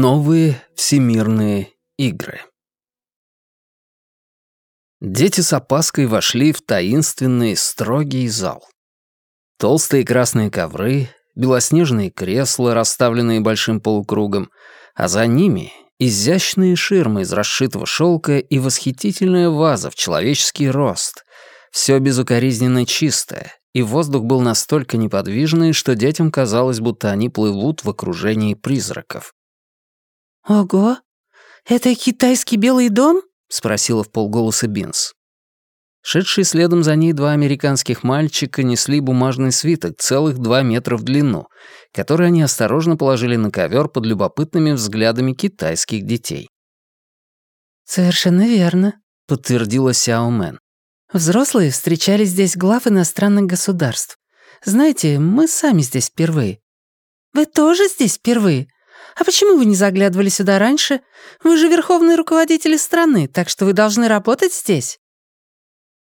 Новые всемирные игры. Дети с опаской вошли в таинственный строгий зал. Толстые красные ковры, белоснежные кресла, расставленные большим полукругом, а за ними изящные ширмы из расшитого шелка и восхитительная ваза в человеческий рост. Все безукоризненно чистое, и воздух был настолько неподвижный, что детям казалось, будто они плывут в окружении призраков. «Ого! Это китайский Белый дом?» — спросила вполголоса Бинс. Шедшие следом за ней два американских мальчика несли бумажный свиток целых два метра в длину, который они осторожно положили на ковер под любопытными взглядами китайских детей. «Совершенно верно», — подтвердила Сяо Мэн. «Взрослые встречали здесь глав иностранных государств. Знаете, мы сами здесь впервые». «Вы тоже здесь впервые?» «А почему вы не заглядывали сюда раньше? Вы же верховные руководители страны, так что вы должны работать здесь».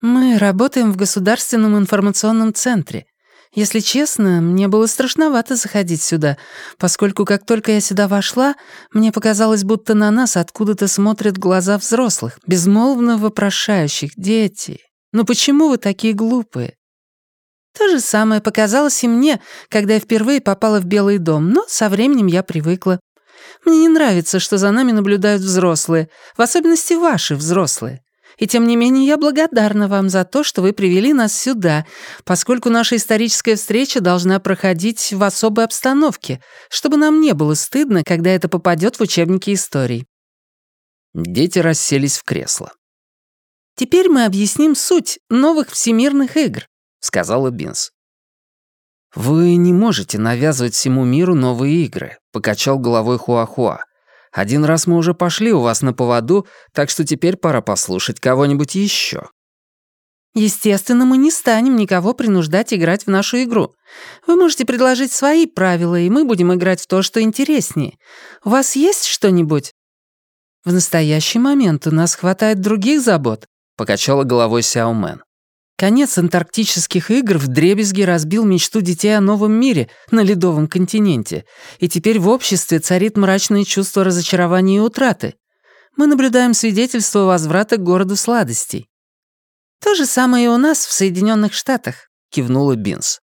«Мы работаем в Государственном информационном центре. Если честно, мне было страшновато заходить сюда, поскольку как только я сюда вошла, мне показалось, будто на нас откуда-то смотрят глаза взрослых, безмолвно вопрошающих «Дети, ну почему вы такие глупые?» То же самое показалось и мне, когда я впервые попала в Белый дом, но со временем я привыкла. Мне не нравится, что за нами наблюдают взрослые, в особенности ваши взрослые. И тем не менее я благодарна вам за то, что вы привели нас сюда, поскольку наша историческая встреча должна проходить в особой обстановке, чтобы нам не было стыдно, когда это попадет в учебники истории». Дети расселись в кресло. «Теперь мы объясним суть новых всемирных игр сказала Бинс. «Вы не можете навязывать всему миру новые игры», — покачал головой Хуахуа. «Один раз мы уже пошли у вас на поводу, так что теперь пора послушать кого-нибудь еще». «Естественно, мы не станем никого принуждать играть в нашу игру. Вы можете предложить свои правила, и мы будем играть в то, что интереснее. У вас есть что-нибудь?» «В настоящий момент у нас хватает других забот», — покачала головой Сяо Мэн. Конец антарктических игр вдребезги разбил мечту детей о новом мире на ледовом континенте, и теперь в обществе царит мрачное чувство разочарования и утраты. Мы наблюдаем свидетельство возврата к городу сладостей. «То же самое и у нас в Соединенных Штатах», — кивнула Бинс.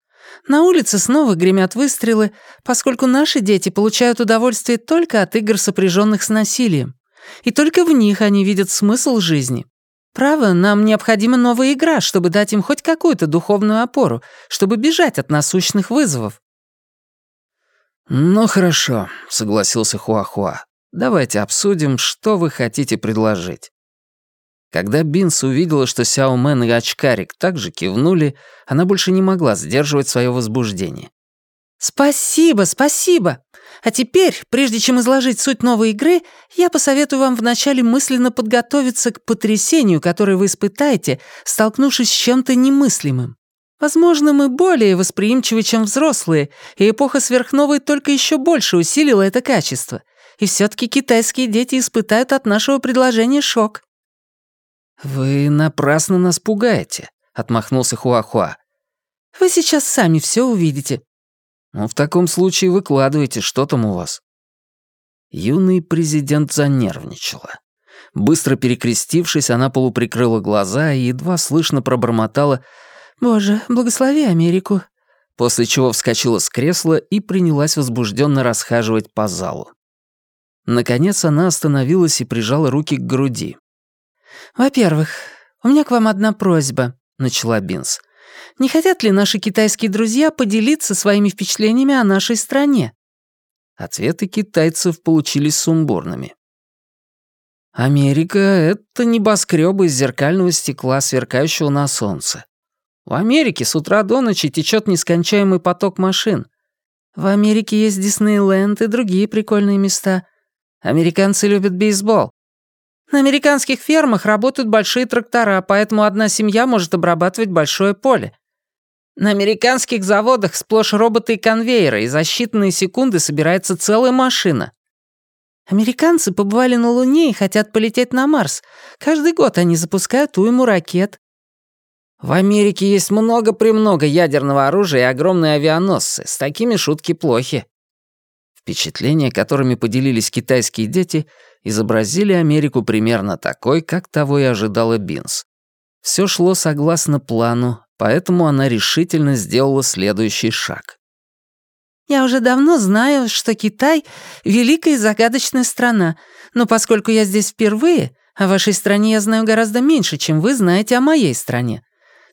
«На улице снова гремят выстрелы, поскольку наши дети получают удовольствие только от игр, сопряженных с насилием. И только в них они видят смысл жизни. Право, нам необходима новая игра, чтобы дать им хоть какую-то духовную опору, чтобы бежать от насущных вызовов». «Ну хорошо», — согласился Хуахуа. «Давайте обсудим, что вы хотите предложить». Когда Бинс увидела, что Сяо Мэн и Очкарик также кивнули, она больше не могла сдерживать свое возбуждение. «Спасибо, спасибо! А теперь, прежде чем изложить суть новой игры, я посоветую вам вначале мысленно подготовиться к потрясению, которое вы испытаете, столкнувшись с чем-то немыслимым. Возможно, мы более восприимчивы, чем взрослые, и эпоха сверхновой только еще больше усилила это качество. И все таки китайские дети испытают от нашего предложения шок». «Вы напрасно нас пугаете», — отмахнулся Хуахуа. «Вы сейчас сами все увидите. Ну, в таком случае выкладывайте, что там у вас». Юный президент занервничала. Быстро перекрестившись, она полуприкрыла глаза и едва слышно пробормотала «Боже, благослови Америку», после чего вскочила с кресла и принялась возбужденно расхаживать по залу. Наконец она остановилась и прижала руки к груди. «Во-первых, у меня к вам одна просьба», — начала Бинс. Не хотят ли наши китайские друзья поделиться своими впечатлениями о нашей стране?» Ответы китайцев получились сумбурными. «Америка — это небоскребы из зеркального стекла, сверкающего на солнце. В Америке с утра до ночи течет нескончаемый поток машин. В Америке есть Диснейленд и другие прикольные места. Американцы любят бейсбол. На американских фермах работают большие трактора, поэтому одна семья может обрабатывать большое поле. На американских заводах сплошь роботы и конвейеры, и за считанные секунды собирается целая машина. Американцы побывали на Луне и хотят полететь на Марс. Каждый год они запускают уйму ракет. В Америке есть много-премного ядерного оружия и огромные авианосцы. С такими шутки плохи. Впечатления, которыми поделились китайские дети, изобразили Америку примерно такой, как того и ожидала Бинс. Все шло согласно плану, поэтому она решительно сделала следующий шаг. «Я уже давно знаю, что Китай — великая и загадочная страна, но поскольку я здесь впервые, о вашей стране я знаю гораздо меньше, чем вы знаете о моей стране.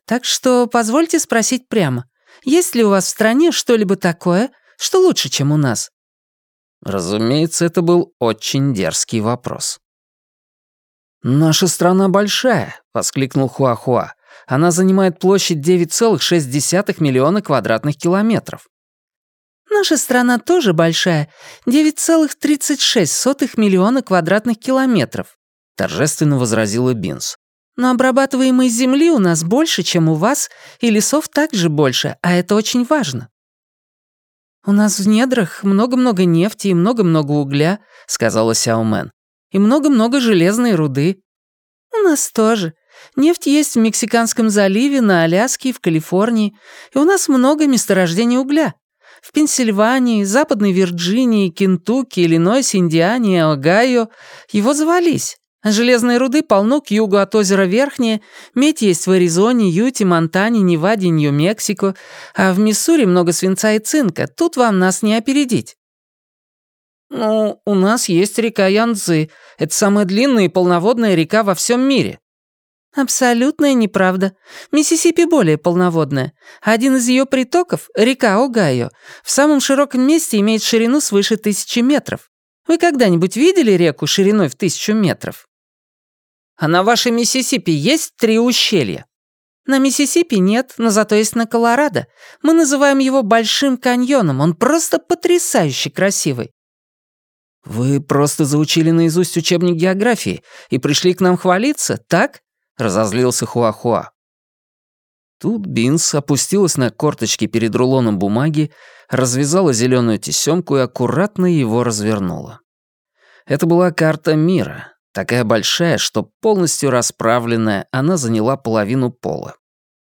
Так что позвольте спросить прямо, есть ли у вас в стране что-либо такое, что лучше, чем у нас?» Разумеется, это был очень дерзкий вопрос. «Наша страна большая», — воскликнул Хуахуа. «Она занимает площадь 9,6 миллиона квадратных километров». «Наша страна тоже большая, 9,36 миллиона квадратных километров», — торжественно возразила Бинс. «Но обрабатываемой земли у нас больше, чем у вас, и лесов также больше, а это очень важно». «У нас в недрах много-много нефти и много-много угля», — сказала Сяомен. «И много-много железной руды». «У нас тоже. Нефть есть в Мексиканском заливе, на Аляске и в Калифорнии. И у нас много месторождений угля. В Пенсильвании, Западной Вирджинии, Кентукки, Иллинойсе, Индиане Огайо его завались. Железной руды полно к югу от озера Верхнее, медь есть в Аризоне, Юте, Монтане, Неваде, Нью-Мексико, а в Миссури много свинца и цинка, тут вам нас не опередить. «Ну, у нас есть река Янцзы. Это самая длинная и полноводная река во всем мире». «Абсолютная неправда. Миссисипи более полноводная. Один из ее притоков, река Огайо, в самом широком месте имеет ширину свыше тысячи метров. Вы когда-нибудь видели реку шириной в тысячу метров?» А на вашей Миссисипи есть три ущелья?» «На Миссисипи нет, но зато есть на Колорадо. Мы называем его Большим каньоном. Он просто потрясающе красивый». «Вы просто заучили наизусть учебник географии и пришли к нам хвалиться, так?» — разозлился Хуахуа. Тут Бинс опустилась на корточки перед рулоном бумаги, развязала зеленую тесемку и аккуратно его развернула. Это была карта мира, Такая большая, что полностью расправленная, она заняла половину пола.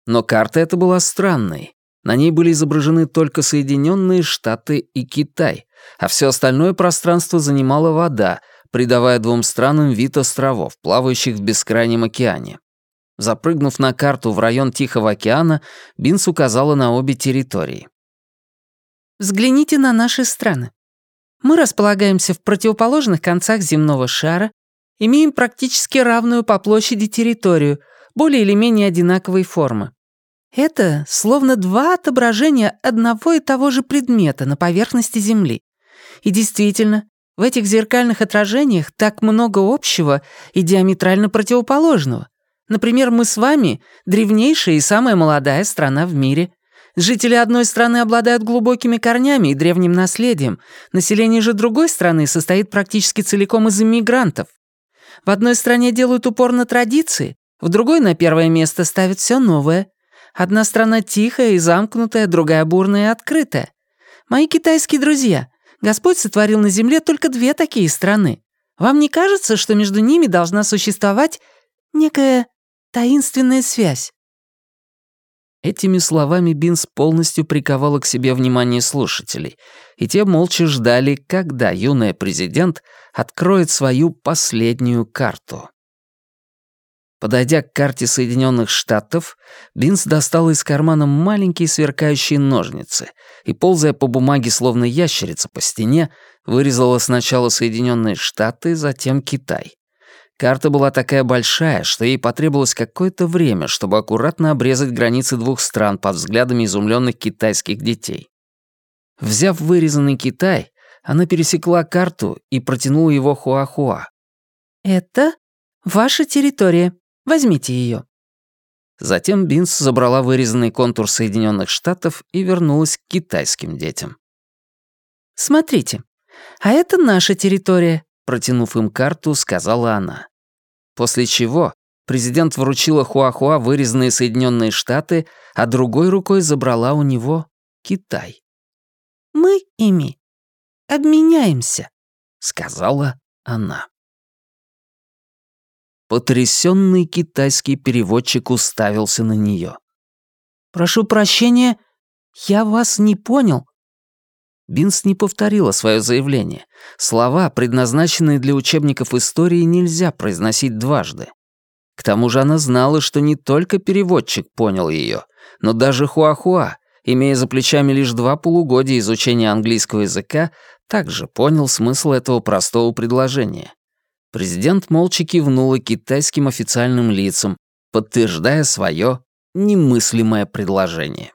Но карта эта была странной. На ней были изображены только Соединенные Штаты и Китай, а все остальное пространство занимала вода, придавая двум странам вид островов, плавающих в бескрайнем океане. Запрыгнув на карту в район Тихого океана, Бинс указала на обе территории. «Взгляните на наши страны. Мы располагаемся в противоположных концах земного шара имеем практически равную по площади территорию, более или менее одинаковой формы. Это словно два отображения одного и того же предмета на поверхности Земли. И действительно, в этих зеркальных отражениях так много общего и диаметрально противоположного. Например, мы с вами — древнейшая и самая молодая страна в мире. Жители одной страны обладают глубокими корнями и древним наследием. Население же другой страны состоит практически целиком из иммигрантов. В одной стране делают упор на традиции, в другой на первое место ставят все новое. Одна страна тихая и замкнутая, другая бурная и открытая. Мои китайские друзья, Господь сотворил на земле только две такие страны. Вам не кажется, что между ними должна существовать некая таинственная связь? Этими словами Бинс полностью приковала к себе внимание слушателей, и те молча ждали, когда юная президент откроет свою последнюю карту. Подойдя к карте Соединенных Штатов, Бинс достала из кармана маленькие сверкающие ножницы и, ползая по бумаге словно ящерица по стене, вырезала сначала Соединенные Штаты, затем Китай. Карта была такая большая, что ей потребовалось какое-то время, чтобы аккуратно обрезать границы двух стран под взглядами изумленных китайских детей. Взяв вырезанный Китай, она пересекла карту и протянула его Хуахуа. «Это ваша территория. Возьмите ее. Затем Бинс забрала вырезанный контур Соединенных Штатов и вернулась к китайским детям. «Смотрите, а это наша территория протянув им карту, сказала она. После чего президент вручила Хуахуа вырезанные Соединенные Штаты, а другой рукой забрала у него Китай. «Мы ими обменяемся», — сказала она. Потрясенный китайский переводчик уставился на нее. «Прошу прощения, я вас не понял. Бинс не повторила свое заявление. Слова, предназначенные для учебников истории, нельзя произносить дважды. К тому же она знала, что не только переводчик понял ее, но даже Хуахуа, имея за плечами лишь два полугодия изучения английского языка, также понял смысл этого простого предложения. Президент молча кивнула китайским официальным лицам, подтверждая свое немыслимое предложение.